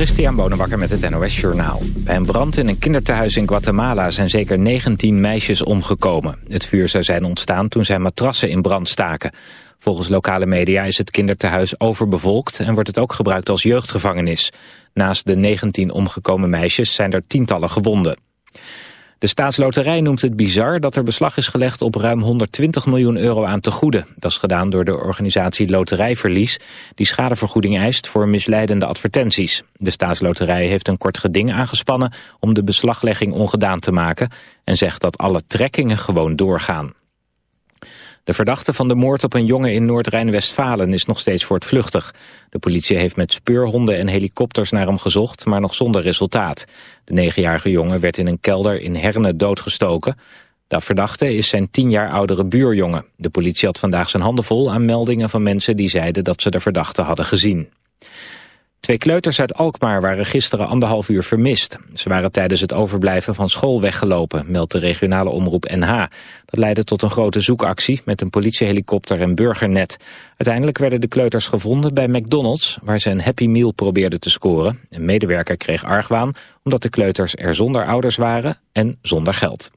Christian Bonenbakker met het NOS Journaal. Bij een brand in een kinderthuis in Guatemala zijn zeker 19 meisjes omgekomen. Het vuur zou zijn ontstaan toen zij matrassen in brand staken. Volgens lokale media is het kinderthuis overbevolkt en wordt het ook gebruikt als jeugdgevangenis. Naast de 19 omgekomen meisjes zijn er tientallen gewonden. De staatsloterij noemt het bizar dat er beslag is gelegd op ruim 120 miljoen euro aan tegoeden. Dat is gedaan door de organisatie Loterijverlies, die schadevergoeding eist voor misleidende advertenties. De staatsloterij heeft een kort geding aangespannen om de beslaglegging ongedaan te maken en zegt dat alle trekkingen gewoon doorgaan. De verdachte van de moord op een jongen in Noord-Rijn-Westfalen is nog steeds voortvluchtig. De politie heeft met speurhonden en helikopters naar hem gezocht, maar nog zonder resultaat. De negenjarige jongen werd in een kelder in Herne doodgestoken. De verdachte is zijn tien jaar oudere buurjongen. De politie had vandaag zijn handen vol aan meldingen van mensen die zeiden dat ze de verdachte hadden gezien. Twee kleuters uit Alkmaar waren gisteren anderhalf uur vermist. Ze waren tijdens het overblijven van school weggelopen, meldt de regionale omroep NH. Dat leidde tot een grote zoekactie met een politiehelikopter en burgernet. Uiteindelijk werden de kleuters gevonden bij McDonald's, waar ze een Happy Meal probeerden te scoren. Een medewerker kreeg argwaan omdat de kleuters er zonder ouders waren en zonder geld.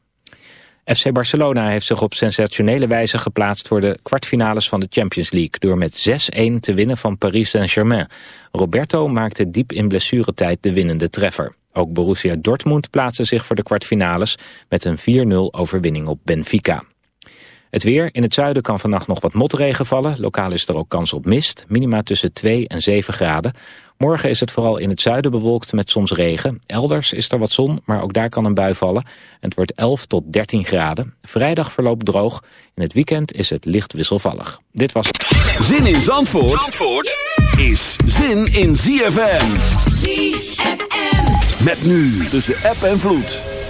FC Barcelona heeft zich op sensationele wijze geplaatst voor de kwartfinales van de Champions League door met 6-1 te winnen van Paris Saint-Germain. Roberto maakte diep in blessuretijd de winnende treffer. Ook Borussia Dortmund plaatste zich voor de kwartfinales met een 4-0 overwinning op Benfica. Het weer. In het zuiden kan vannacht nog wat motregen vallen. Lokaal is er ook kans op mist. Minima tussen 2 en 7 graden. Morgen is het vooral in het zuiden bewolkt met soms regen. Elders is er wat zon, maar ook daar kan een bui vallen. En het wordt 11 tot 13 graden. Vrijdag verloopt droog. In het weekend is het licht wisselvallig. Dit was... Zin in Zandvoort, Zandvoort is zin in ZFM. ZFM. Met nu tussen app en vloed.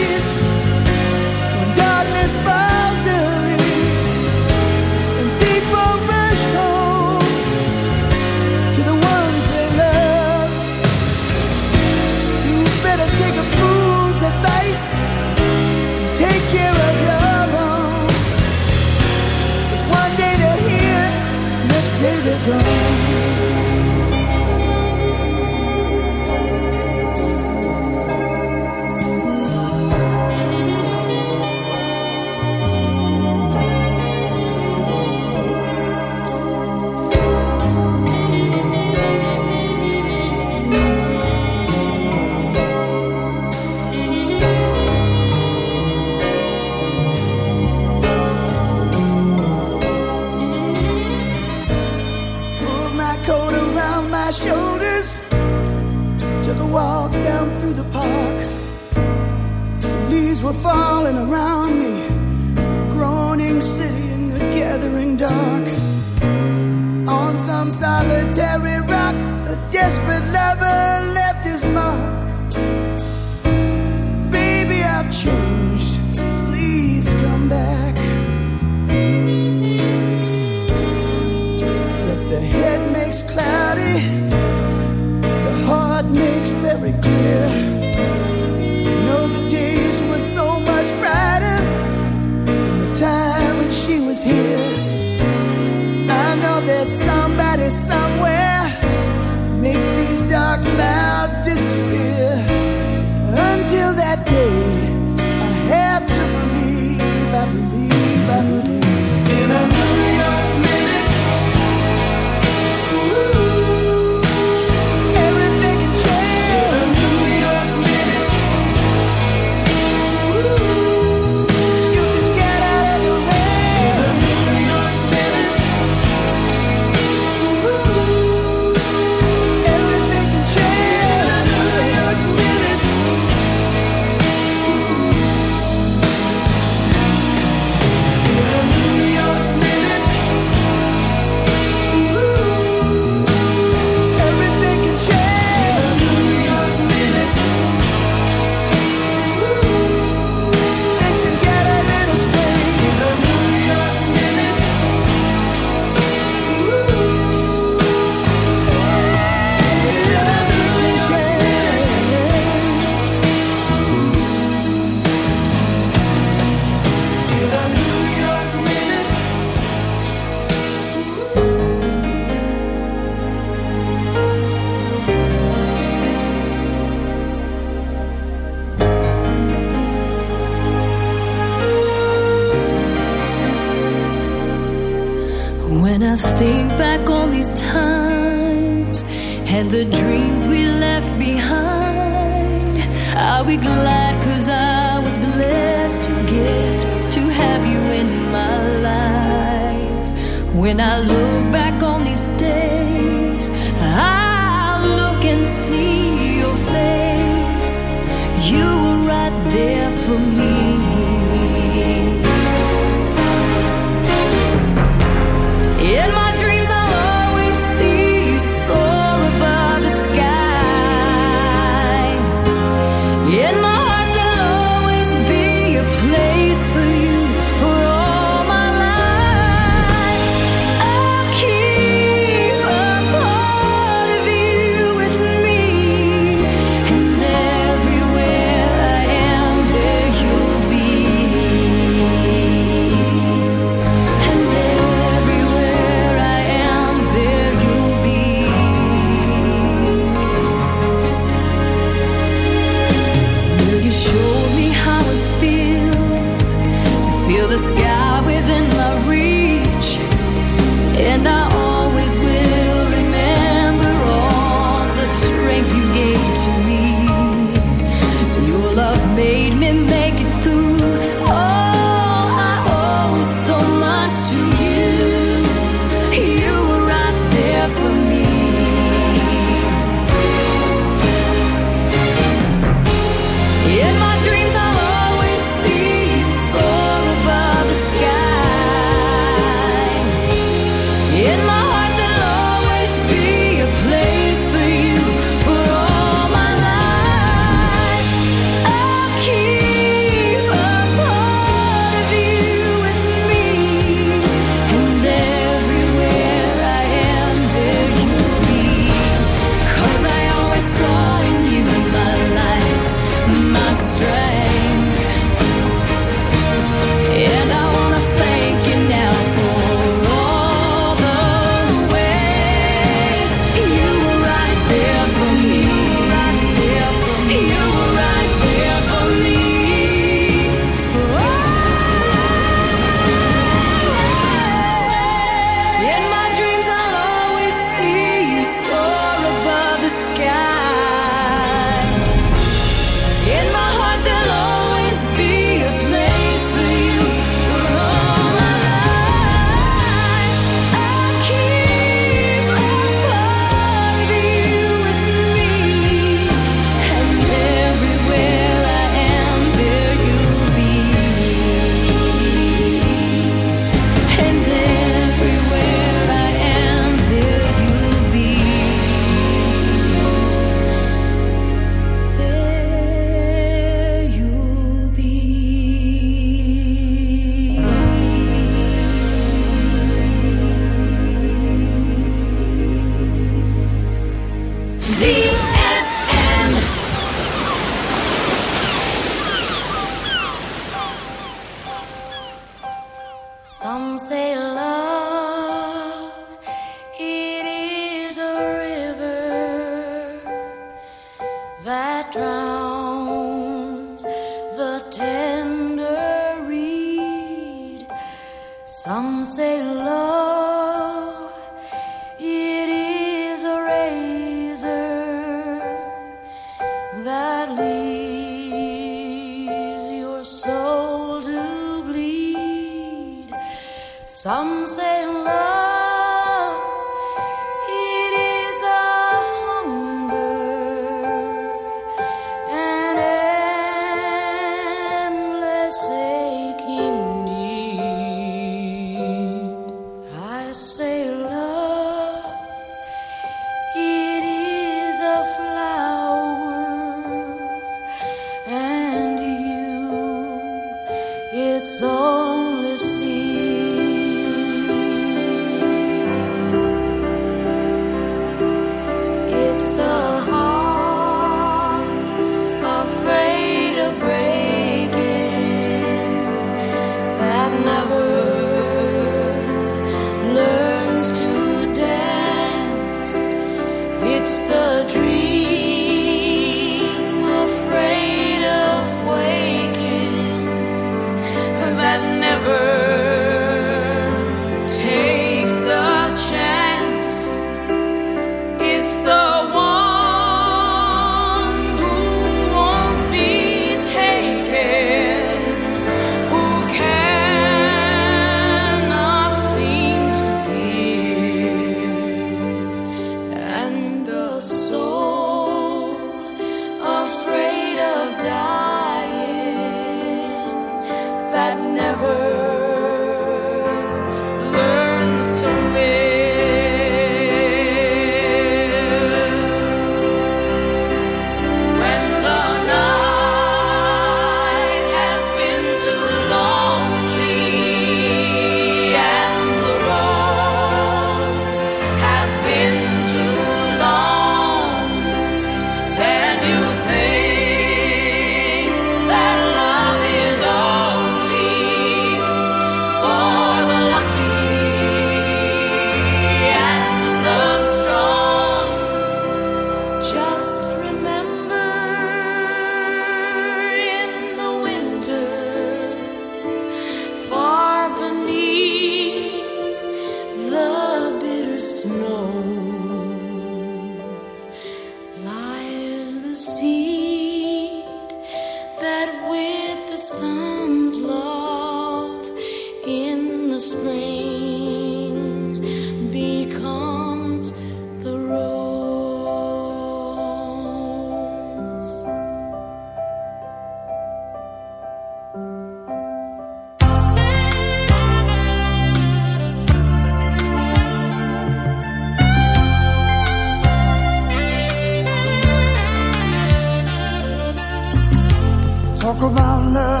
Baby,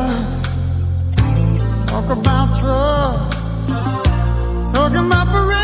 I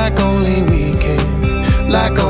like only we can, like only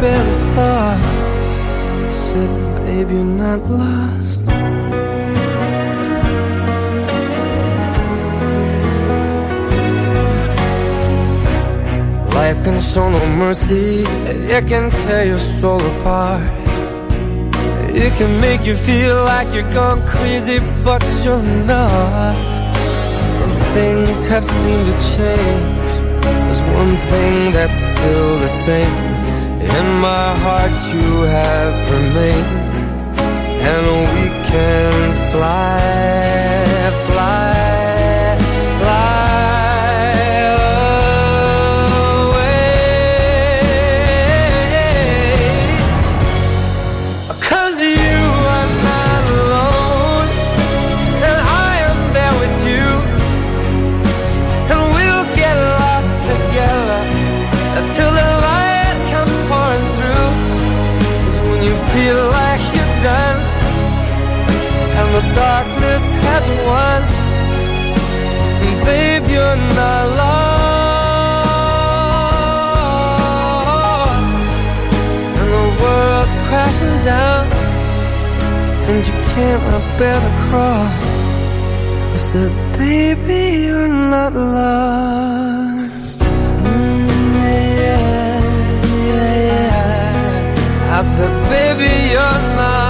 the thought, I said, babe, you're not lost. Life can show no mercy, and it can tear your soul apart. It can make you feel like you're gone crazy, but you're not. And things have seemed to change. There's one thing that's still the same. In my heart, you have remained, and we can fly, fly, darkness has won, And babe, you're not lost and the world's crashing down, and you cannot bear the cross. I said, baby, you're not lost. Mm. I said, baby, you're not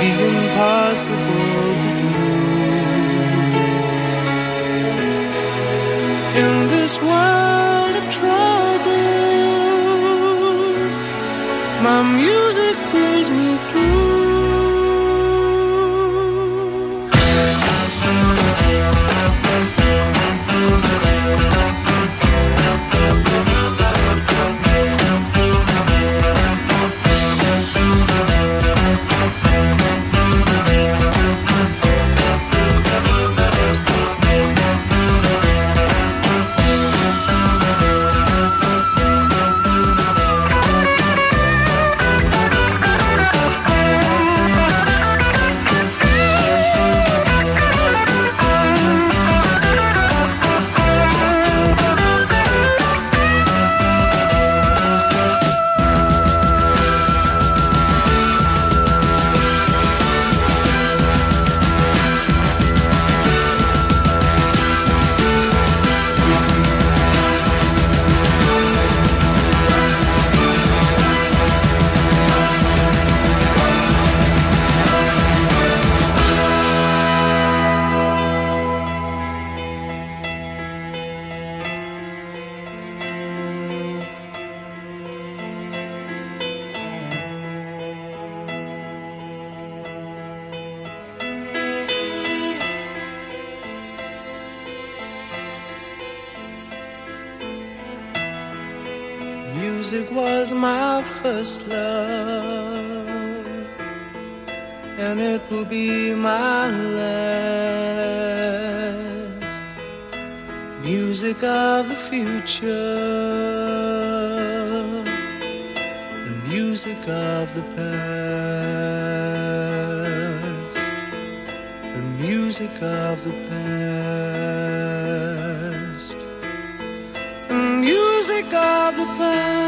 impossible to do. In this world of troubles, my music of the future, the music of the past, the music of the past, the music of the past.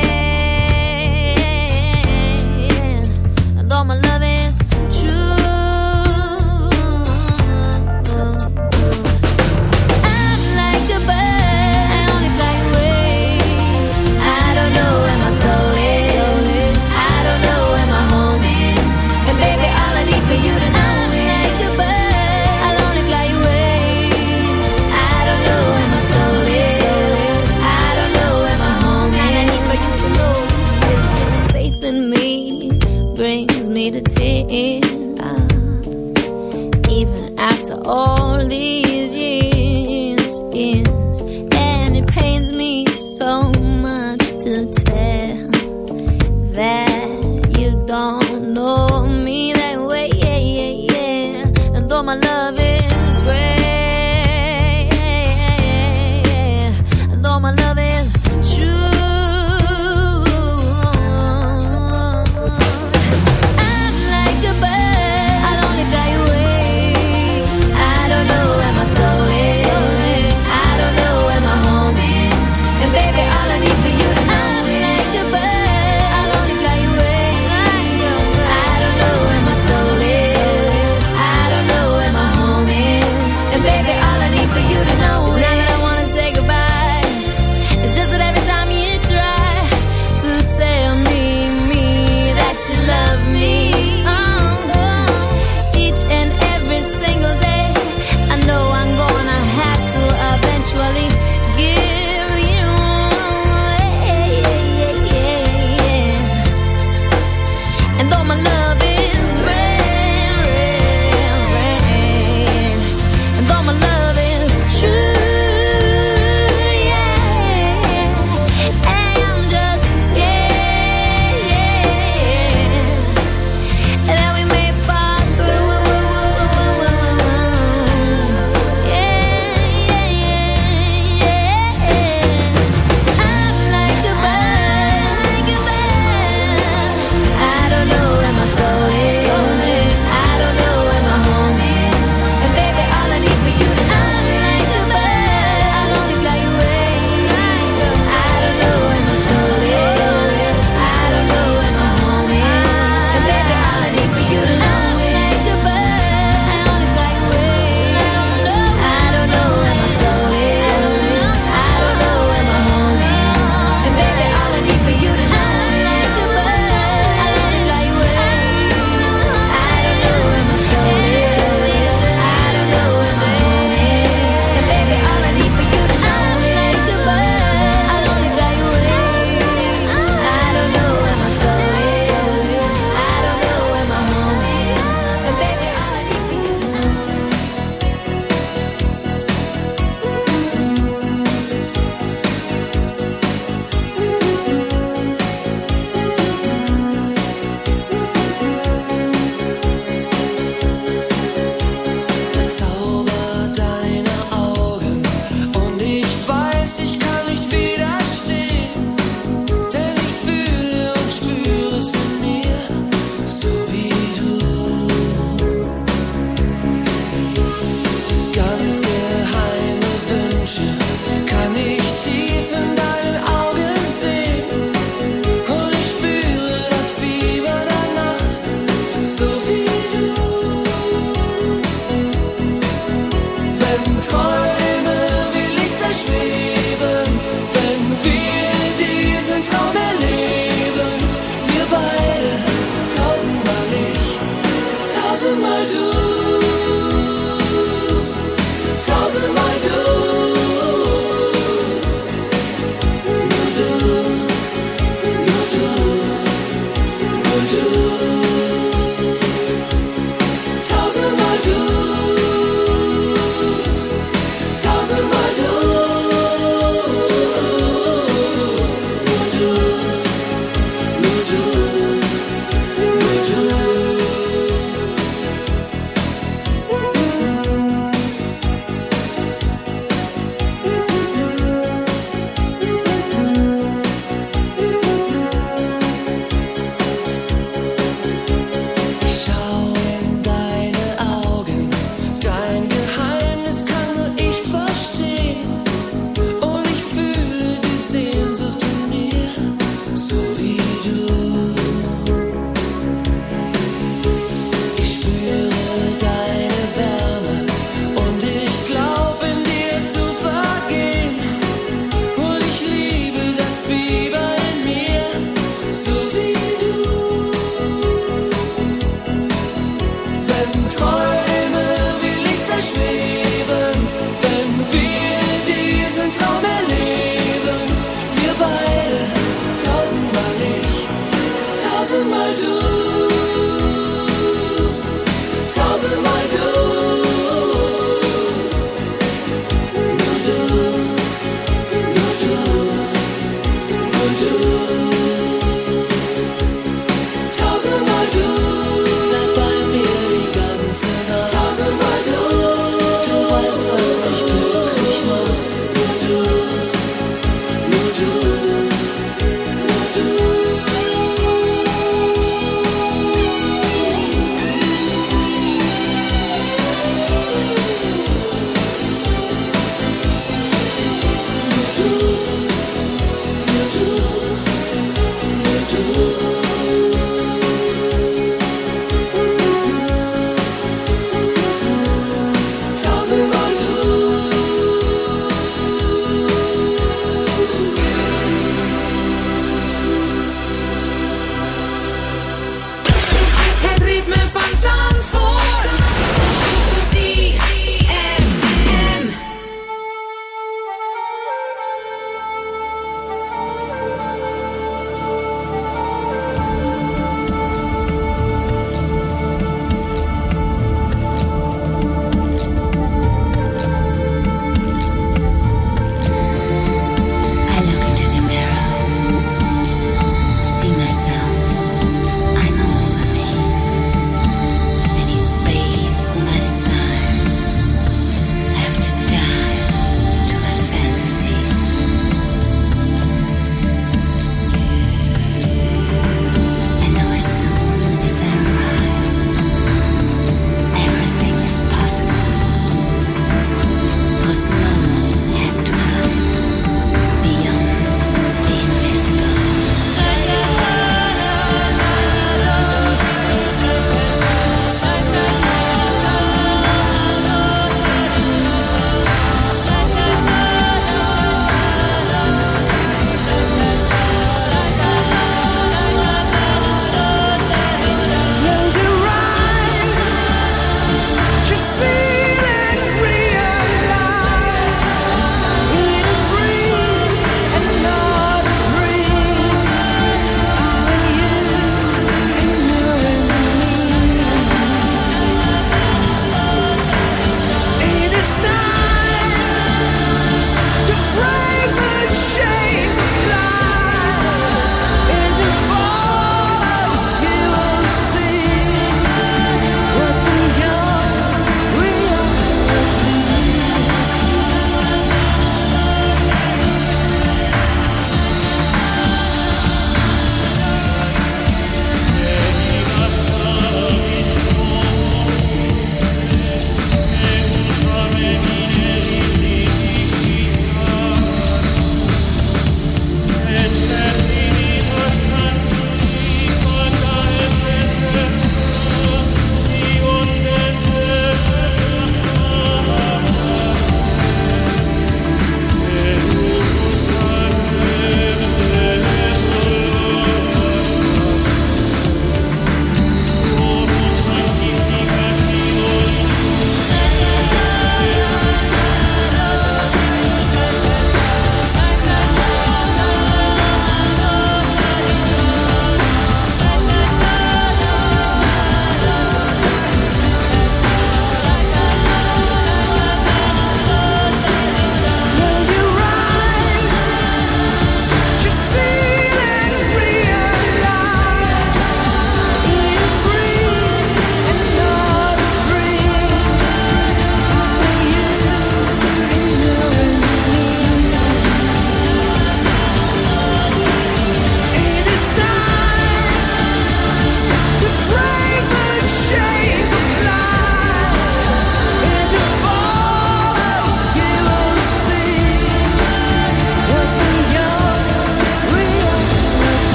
Oh.